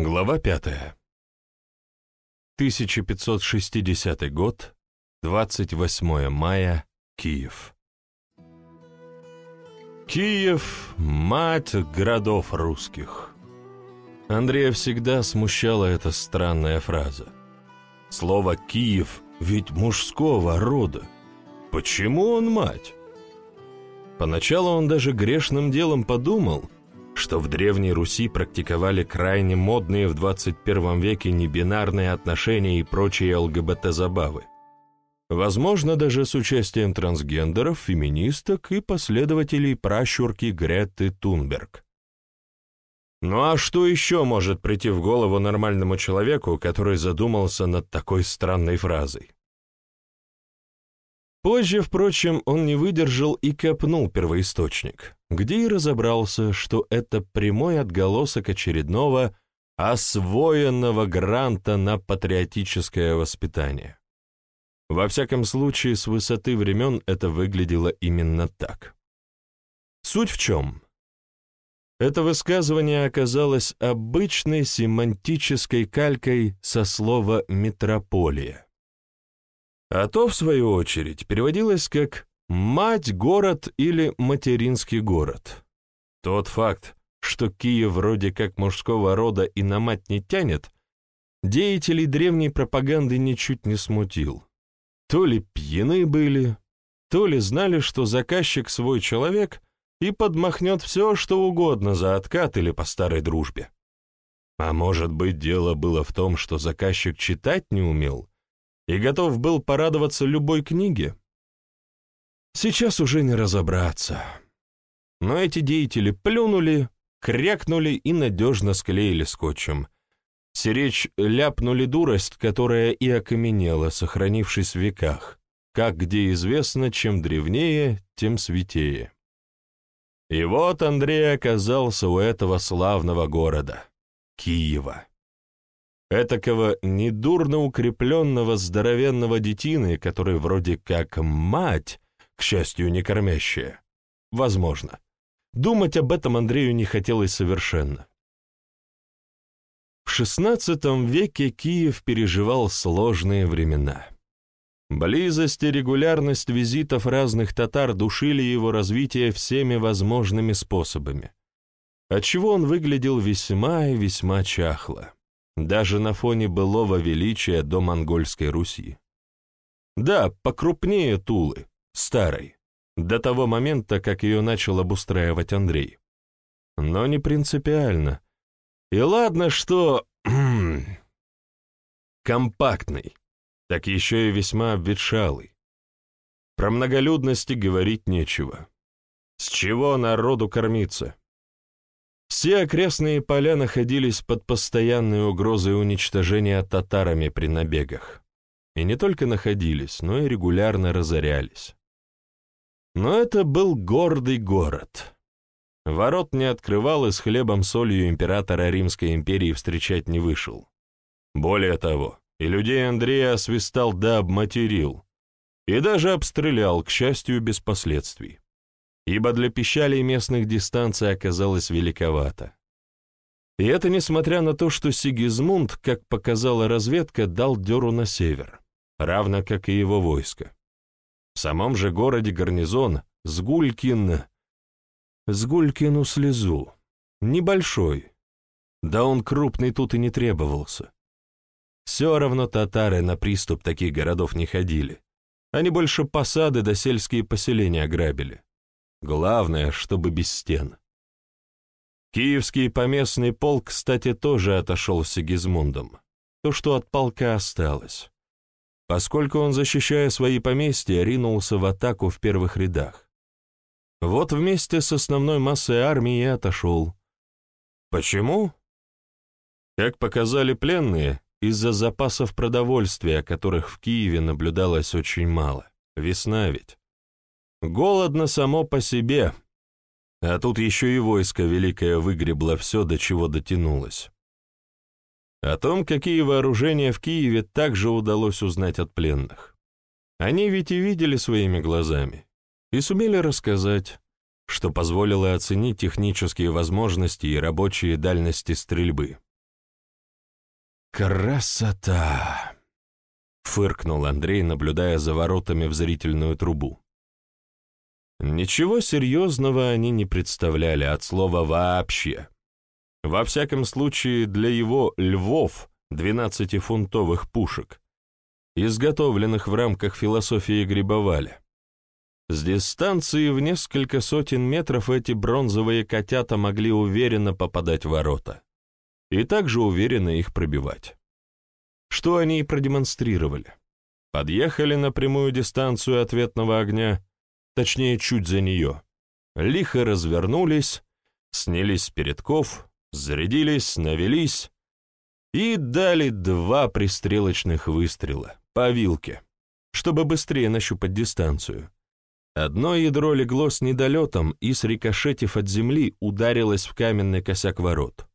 Глава пятая. 1560 год, 28 мая, Киев. Киев — мать городов русских. Андрея всегда смущала эта странная фраза. Слово «Киев» ведь мужского рода. Почему он мать? Поначалу он даже грешным делом подумал, что в Древней Руси практиковали крайне модные в 21 веке небинарные отношения и прочие ЛГБТ-забавы. Возможно, даже с участием трансгендеров, феминисток и последователей пращурки Греты Тунберг. Ну а что еще может прийти в голову нормальному человеку, который задумался над такой странной фразой? Позже, впрочем, он не выдержал и копнул первоисточник, где и разобрался, что это прямой отголосок очередного освоенного гранта на патриотическое воспитание. Во всяком случае, с высоты времен это выглядело именно так. Суть в чем? Это высказывание оказалось обычной семантической калькой со слова «метрополия». А то, в свою очередь, переводилось как «мать-город» или «материнский город». Тот факт, что Киев вроде как мужского рода и на мать не тянет, деятелей древней пропаганды ничуть не смутил. То ли пьяны были, то ли знали, что заказчик свой человек — и подмахнет все, что угодно за откат или по старой дружбе. А может быть, дело было в том, что заказчик читать не умел и готов был порадоваться любой книге? Сейчас уже не разобраться. Но эти деятели плюнули, крякнули и надежно склеили скотчем. Сиречь ляпнули дурость, которая и окаменела, сохранившись в веках, как где известно, чем древнее, тем святее. И вот Андрей оказался у этого славного города — Киева. Этакого недурно укрепленного здоровенного детины, который вроде как мать, к счастью, не кормящая. Возможно. Думать об этом Андрею не хотелось совершенно. В XVI веке Киев переживал сложные времена. Близость и регулярность визитов разных татар душили его развитие всеми возможными способами, отчего он выглядел весьма и весьма чахло, даже на фоне былого величия до монгольской Руси. Да, покрупнее Тулы, старой, до того момента, как ее начал обустраивать Андрей. Но не принципиально. И ладно, что... компактный так еще и весьма обветшалый. Про многолюдности говорить нечего. С чего народу кормиться? Все окрестные поля находились под постоянной угрозой уничтожения татарами при набегах. И не только находились, но и регулярно разорялись. Но это был гордый город. Ворот не открывал и с хлебом солью императора Римской империи встречать не вышел. Более того, и людей Андрея освистал да обматерил, и даже обстрелял, к счастью, без последствий, ибо для пищалей местных дистанция оказалась великовата. И это несмотря на то, что Сигизмунд, как показала разведка, дал дёру на север, равно как и его войско. В самом же городе гарнизон Сгулькин... Сгулькину слезу. Небольшой. Да он крупный тут и не требовался. Все равно татары на приступ таких городов не ходили. Они больше посады да сельские поселения грабили. Главное, чтобы без стен. Киевский поместный полк, кстати, тоже отошел с Сигизмундом. То, что от полка осталось. Поскольку он, защищая свои поместья, ринулся в атаку в первых рядах. Вот вместе с основной массой армии и отошел. Почему? Как показали пленные, из-за запасов продовольствия, которых в Киеве наблюдалось очень мало. Весна ведь. Голодно само по себе. А тут еще и войско великое выгребло все, до чего дотянулось. О том, какие вооружения в Киеве, также удалось узнать от пленных. Они ведь и видели своими глазами, и сумели рассказать, что позволило оценить технические возможности и рабочие дальности стрельбы. красота!» — фыркнул Андрей, наблюдая за воротами в зрительную трубу. Ничего серьезного они не представляли от слова «вообще». Во всяком случае, для его «львов» 12-фунтовых пушек, изготовленных в рамках философии Грибоваля. С дистанции в несколько сотен метров эти бронзовые котята могли уверенно попадать в ворота и также уверенно их пробивать. Что они и продемонстрировали. Подъехали на прямую дистанцию ответного огня, точнее, чуть за нее, лихо развернулись, снялись с передков, зарядились, навелись и дали два пристрелочных выстрела по вилке, чтобы быстрее нащупать дистанцию. Одно ядро легло с недолетом и, срикошетив от земли, ударилось в каменный косяк ворот.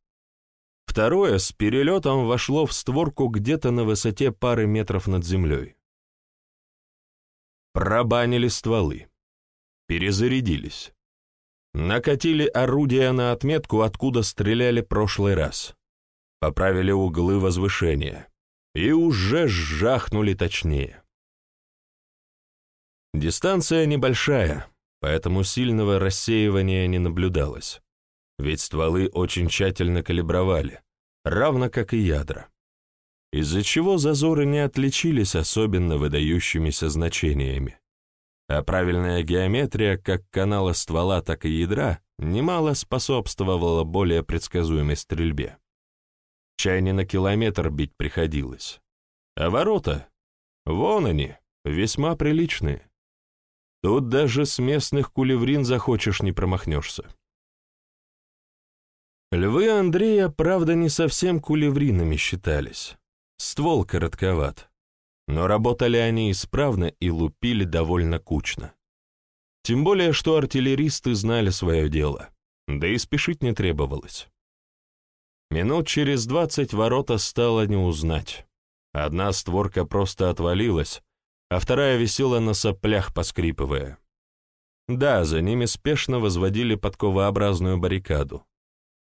Второе с перелетом вошло в створку где-то на высоте пары метров над землей. Пробанили стволы. Перезарядились. Накатили орудия на отметку, откуда стреляли прошлый раз. Поправили углы возвышения. И уже жахнули точнее. Дистанция небольшая, поэтому сильного рассеивания не наблюдалось. Ведь стволы очень тщательно калибровали, равно как и ядра. Из-за чего зазоры не отличились особенно выдающимися значениями. А правильная геометрия как канала ствола, так и ядра немало способствовала более предсказуемой стрельбе. Чай не на километр бить приходилось. А ворота, вон они, весьма приличные. Тут даже с местных кулеврин захочешь не промахнешься. Львы Андрея, правда, не совсем кулевринами считались. Ствол коротковат. Но работали они исправно и лупили довольно кучно. Тем более, что артиллеристы знали свое дело, да и спешить не требовалось. Минут через двадцать ворота стало не узнать. Одна створка просто отвалилась, а вторая висела на соплях, поскрипывая. Да, за ними спешно возводили подковообразную баррикаду.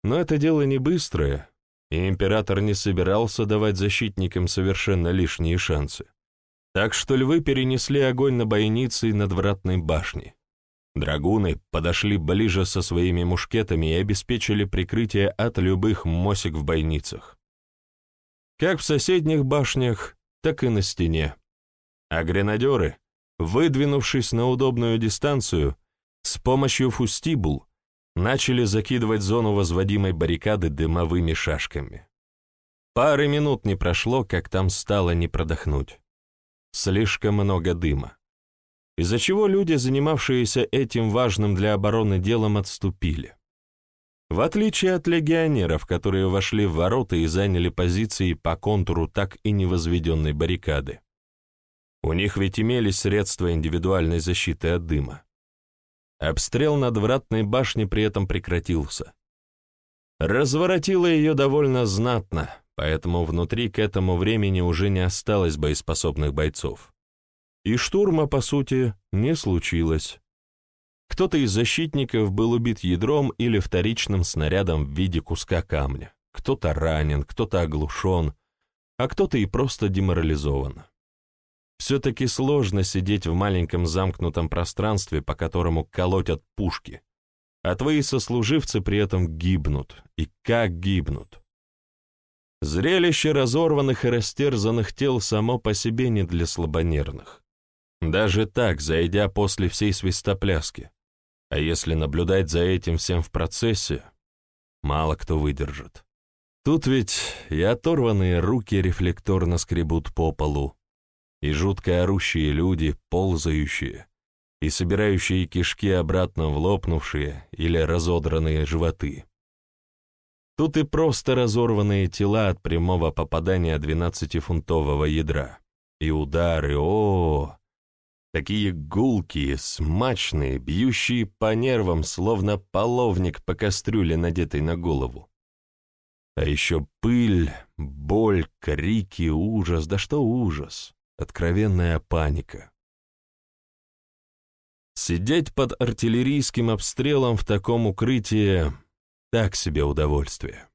Но это дело не быстрое, и император не собирался давать защитникам совершенно лишние шансы. Так что львы перенесли огонь на бойницы и надвратной башни. Драгуны подошли ближе со своими мушкетами и обеспечили прикрытие от любых мосик в бойницах. Как в соседних башнях, так и на стене. А гренадеры, выдвинувшись на удобную дистанцию, с помощью фустибул начали закидывать зону возводимой баррикады дымовыми шашками. Пары минут не прошло, как там стало не продохнуть. Слишком много дыма. Из-за чего люди, занимавшиеся этим важным для обороны делом, отступили. В отличие от легионеров, которые вошли в ворота и заняли позиции по контуру так и не возведенной баррикады. У них ведь имелись средства индивидуальной защиты от дыма. Обстрел надвратной башни при этом прекратился. Разворотило ее довольно знатно, поэтому внутри к этому времени уже не осталось боеспособных бойцов. И штурма, по сути, не случилось. Кто-то из защитников был убит ядром или вторичным снарядом в виде куска камня, кто-то ранен, кто-то оглушен, а кто-то и просто деморализован. Все-таки сложно сидеть в маленьком замкнутом пространстве, по которому колотят пушки, а твои сослуживцы при этом гибнут, и как гибнут. Зрелище разорванных и растерзанных тел само по себе не для слабонервных. Даже так, зайдя после всей свистопляски. А если наблюдать за этим всем в процессе, мало кто выдержит. Тут ведь и оторванные руки рефлекторно скребут по полу, и жутко орущие люди, ползающие, и собирающие кишки обратно в лопнувшие или разодранные животы. Тут и просто разорванные тела от прямого попадания двенадцатифунтового ядра. И удары, о, -о, -о такие гулкие, смачные, бьющие по нервам, словно половник по кастрюле, надетый на голову. А еще пыль, боль, крики, ужас, да что ужас откровенная паника. Сидеть под артиллерийским обстрелом в таком укрытии — так себе удовольствие.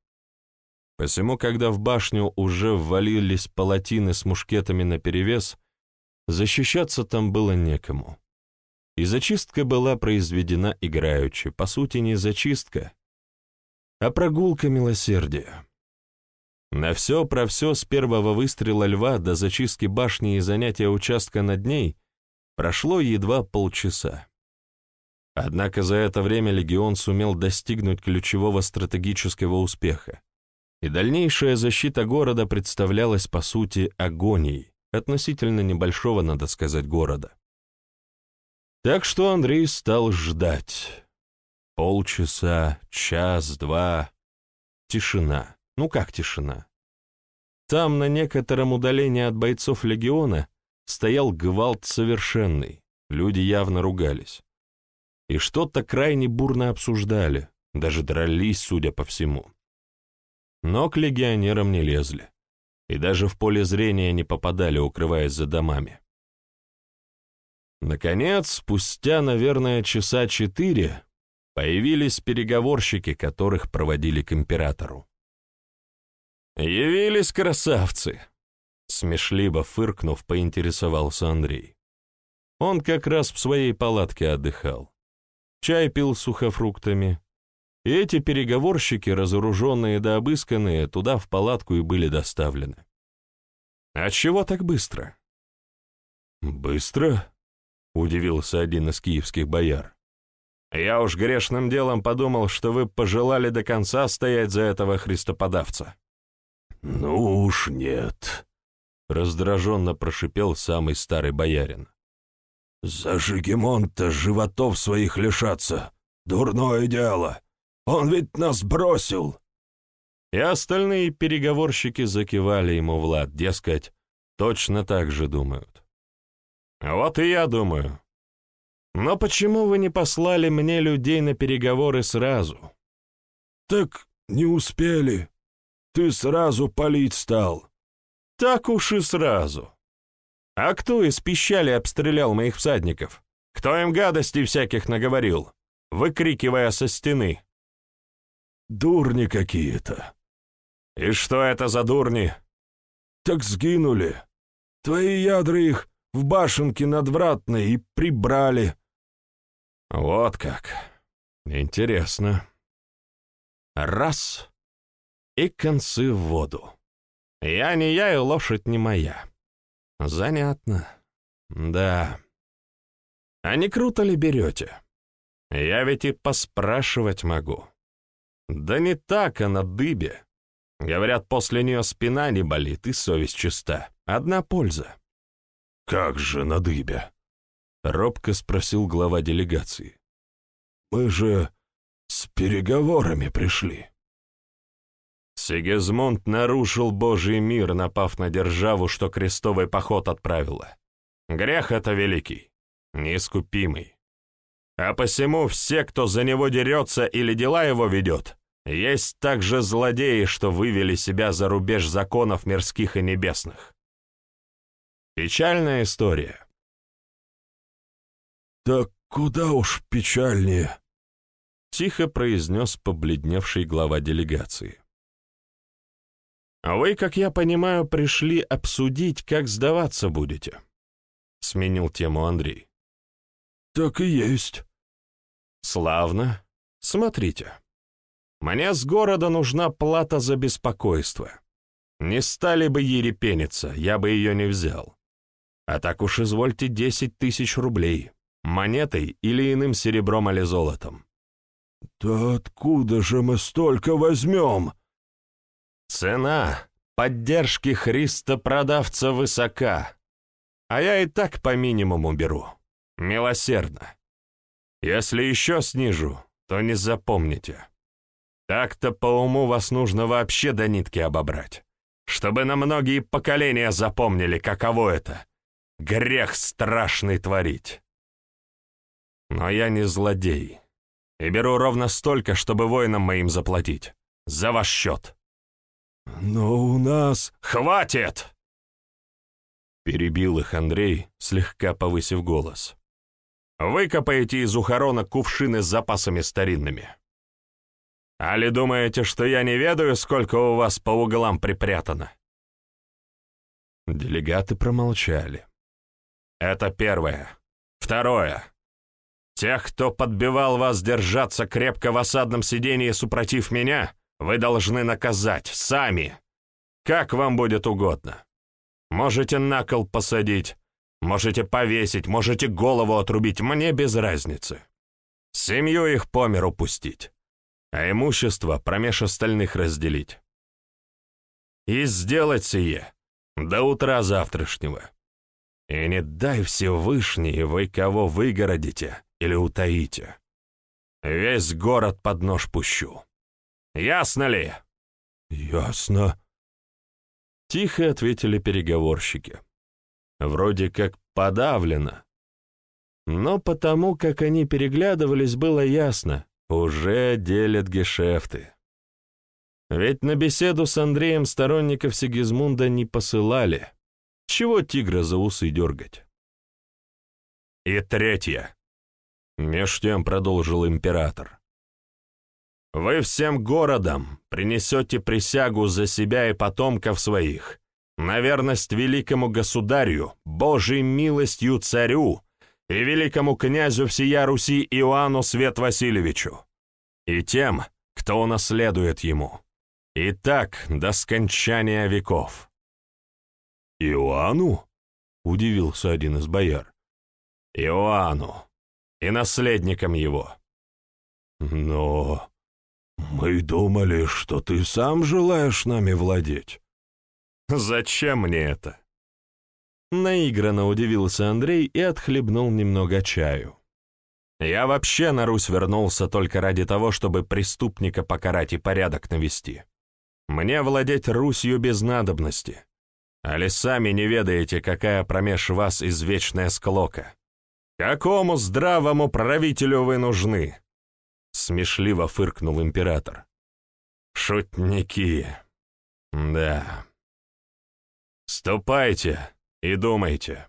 Посему, когда в башню уже ввалились палатины с мушкетами наперевес, защищаться там было некому. И зачистка была произведена играючи, по сути не зачистка, а прогулка милосердия. На все про все с первого выстрела льва до зачистки башни и занятия участка над ней прошло едва полчаса. Однако за это время легион сумел достигнуть ключевого стратегического успеха, и дальнейшая защита города представлялась по сути агонией относительно небольшого, надо сказать, города. Так что Андрей стал ждать. Полчаса, час, два. Тишина. Ну как тишина? Там, на некотором удалении от бойцов легиона, стоял гвалт совершенный, люди явно ругались. И что-то крайне бурно обсуждали, даже дрались, судя по всему. Но к легионерам не лезли, и даже в поле зрения не попадали, укрываясь за домами. Наконец, спустя, наверное, часа четыре, появились переговорщики, которых проводили к императору. «Явились красавцы!» Смешливо фыркнув, поинтересовался Андрей. Он как раз в своей палатке отдыхал. Чай пил сухофруктами. И эти переговорщики, разоруженные да обысканные, туда в палатку и были доставлены. «А чего так быстро?» «Быстро?» — удивился один из киевских бояр. «Я уж грешным делом подумал, что вы пожелали до конца стоять за этого христоподавца». «Ну уж нет», — раздраженно прошипел самый старый боярин. «За Жигемонта животов своих лишаться. Дурное дело. Он ведь нас бросил». И остальные переговорщики закивали ему Влад, дескать, точно так же думают. «Вот и я думаю. Но почему вы не послали мне людей на переговоры сразу?» «Так не успели», ты сразу палить стал. Так уж и сразу. А кто из пищали обстрелял моих всадников? Кто им гадостей всяких наговорил, выкрикивая со стены? Дурни какие-то. И что это за дурни? Так сгинули. Твои ядра их в башенке надвратной и прибрали. Вот как. Интересно. Раз и концы в воду. Я не я, и лошадь не моя. Занятно. Да. А не круто ли берете? Я ведь и поспрашивать могу. Да не так, а на дыбе. Говорят, после нее спина не болит и совесть чиста. Одна польза. «Как же на дыбе?» — робко спросил глава делегации. «Мы же с переговорами пришли». Сигизмунд нарушил Божий мир, напав на державу, что крестовый поход отправила. Грех это великий, неискупимый. А посему все, кто за него дерется или дела его ведет, есть также злодеи, что вывели себя за рубеж законов мирских и небесных. Печальная история. «Так куда уж печальнее», — тихо произнес побледневший глава делегации. Вы, как я понимаю, пришли обсудить, как сдаваться будете?» — сменил тему Андрей. «Так и есть». «Славно. Смотрите. Мне с города нужна плата за беспокойство. Не стали бы ерепениться, я бы ее не взял. А так уж извольте десять тысяч рублей, монетой или иным серебром или золотом». «Да откуда же мы столько возьмем?» Цена поддержки Христа-продавца высока, а я и так по минимуму беру. Милосердно. Если еще снижу, то не запомните. Так-то по уму вас нужно вообще до нитки обобрать, чтобы на многие поколения запомнили, каково это — грех страшный творить. Но я не злодей, и беру ровно столько, чтобы воинам моим заплатить. За ваш счет. «Но у нас...» «Хватит!» Перебил их Андрей, слегка повысив голос. «Выкопаете из ухорона кувшины с запасами старинными. Али думаете, что я не ведаю, сколько у вас по углам припрятано?» Делегаты промолчали. «Это первое. Второе. Тех, кто подбивал вас держаться крепко в осадном сидении супротив меня, вы должны наказать, сами. Как вам будет угодно. Можете на кол посадить, можете повесить, можете голову отрубить, мне без разницы. Семью их по миру пустить, а имущество промеж остальных разделить. И сделать сие до утра завтрашнего. И не дай Всевышний, вы кого выгородите или утаите. Весь город под нож пущу. Ясно ли? Ясно. Тихо ответили переговорщики. Вроде как подавлено. Но потому, как они переглядывались, было ясно, уже делят гешефты. Ведь на беседу с Андреем сторонников Сигизмунда не посылали. Чего тигра за усы дергать? И третье. Меж тем продолжил император. Вы всем городом принесете присягу за себя и потомков своих, на верность великому государю, Божьей милостью царю и великому князю всея Руси Иоанну Свет Васильевичу, и тем, кто унаследует ему. И так до скончания веков. «Иоанну?» — удивился один из бояр. «Иоанну и наследником его». «Но мы думали, что ты сам желаешь нами владеть». «Зачем мне это?» Наигранно удивился Андрей и отхлебнул немного чаю. «Я вообще на Русь вернулся только ради того, чтобы преступника покарать и порядок навести. Мне владеть Русью без надобности. Али сами не ведаете, какая промеж вас извечная склока? Какому здравому правителю вы нужны?» Смешливо фыркнул император. «Шутники. Да. Ступайте и думайте».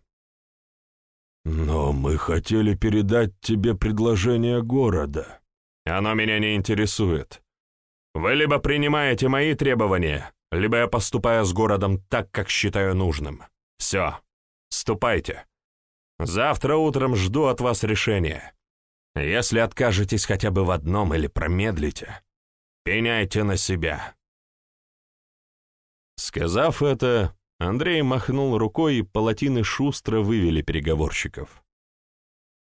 «Но мы хотели передать тебе предложение города». «Оно меня не интересует. Вы либо принимаете мои требования, либо я поступаю с городом так, как считаю нужным. Все, ступайте. Завтра утром жду от вас решения. Если откажетесь хотя бы в одном или промедлите, пеняйте на себя». Сказав это, Андрей махнул рукой, и палатины шустро вывели переговорщиков.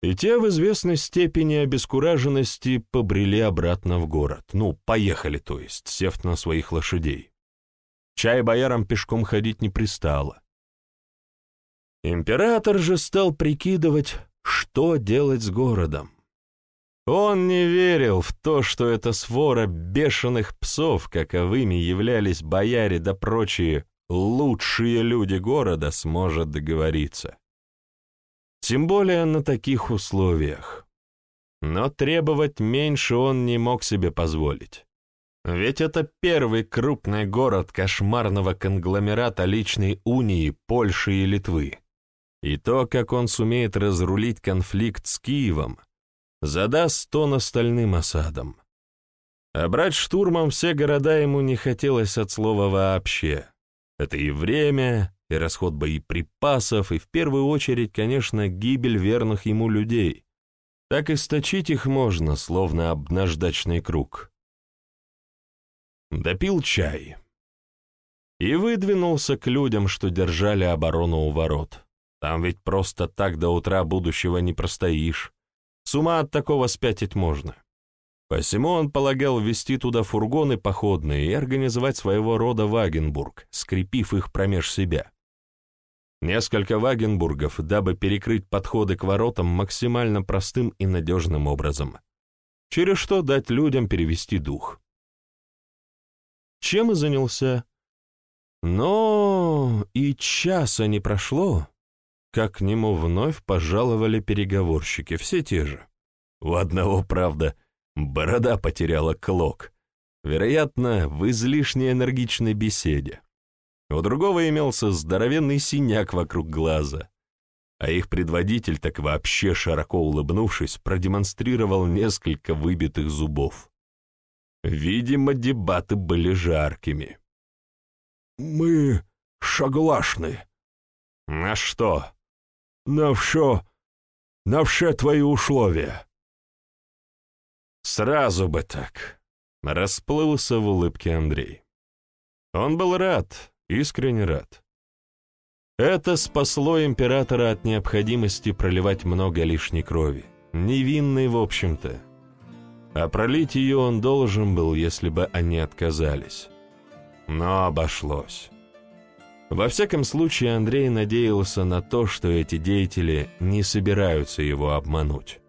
И те в известной степени обескураженности побрели обратно в город. Ну, поехали, то есть, сев на своих лошадей. Чай боярам пешком ходить не пристало. Император же стал прикидывать, что делать с городом. Он не верил в то, что эта свора бешеных псов, каковыми являлись бояре да прочие лучшие люди города, сможет договориться. Тем более на таких условиях. Но требовать меньше он не мог себе позволить. Ведь это первый крупный город кошмарного конгломерата личной унии Польши и Литвы. И то, как он сумеет разрулить конфликт с Киевом, задаст тон остальным осадам. А брать штурмом все города ему не хотелось от слова вообще. Это и время, и расход боеприпасов, и в первую очередь, конечно, гибель верных ему людей. Так источить их можно, словно об наждачный круг. Допил чай. И выдвинулся к людям, что держали оборону у ворот. Там ведь просто так до утра будущего не простоишь. С ума от такого спятить можно. Посему он полагал ввести туда фургоны походные и организовать своего рода Вагенбург, скрепив их промеж себя. Несколько Вагенбургов, дабы перекрыть подходы к воротам максимально простым и надежным образом, через что дать людям перевести дух чем и занялся. Но и часа не прошло, как к нему вновь пожаловали переговорщики, все те же. У одного, правда, борода потеряла клок, вероятно, в излишне энергичной беседе. У другого имелся здоровенный синяк вокруг глаза, а их предводитель, так вообще широко улыбнувшись, продемонстрировал несколько выбитых зубов. Видимо, дебаты были жаркими. «Мы согласны». «На что?» «На все, на все твои условия». «Сразу бы так», — расплылся в улыбке Андрей. Он был рад, искренне рад. Это спасло императора от необходимости проливать много лишней крови, невинной в общем-то. А пролить ее он должен был, если бы они отказались. Но обошлось. Во всяком случае, Андрей надеялся на то, что эти деятели не собираются его обмануть.